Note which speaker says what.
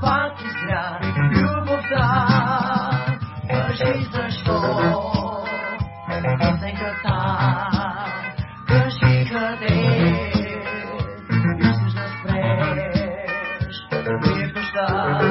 Speaker 1: пак изля любовта. Кажи защо, песенката, кажи къде, искаш да спреш, да ми в нощта.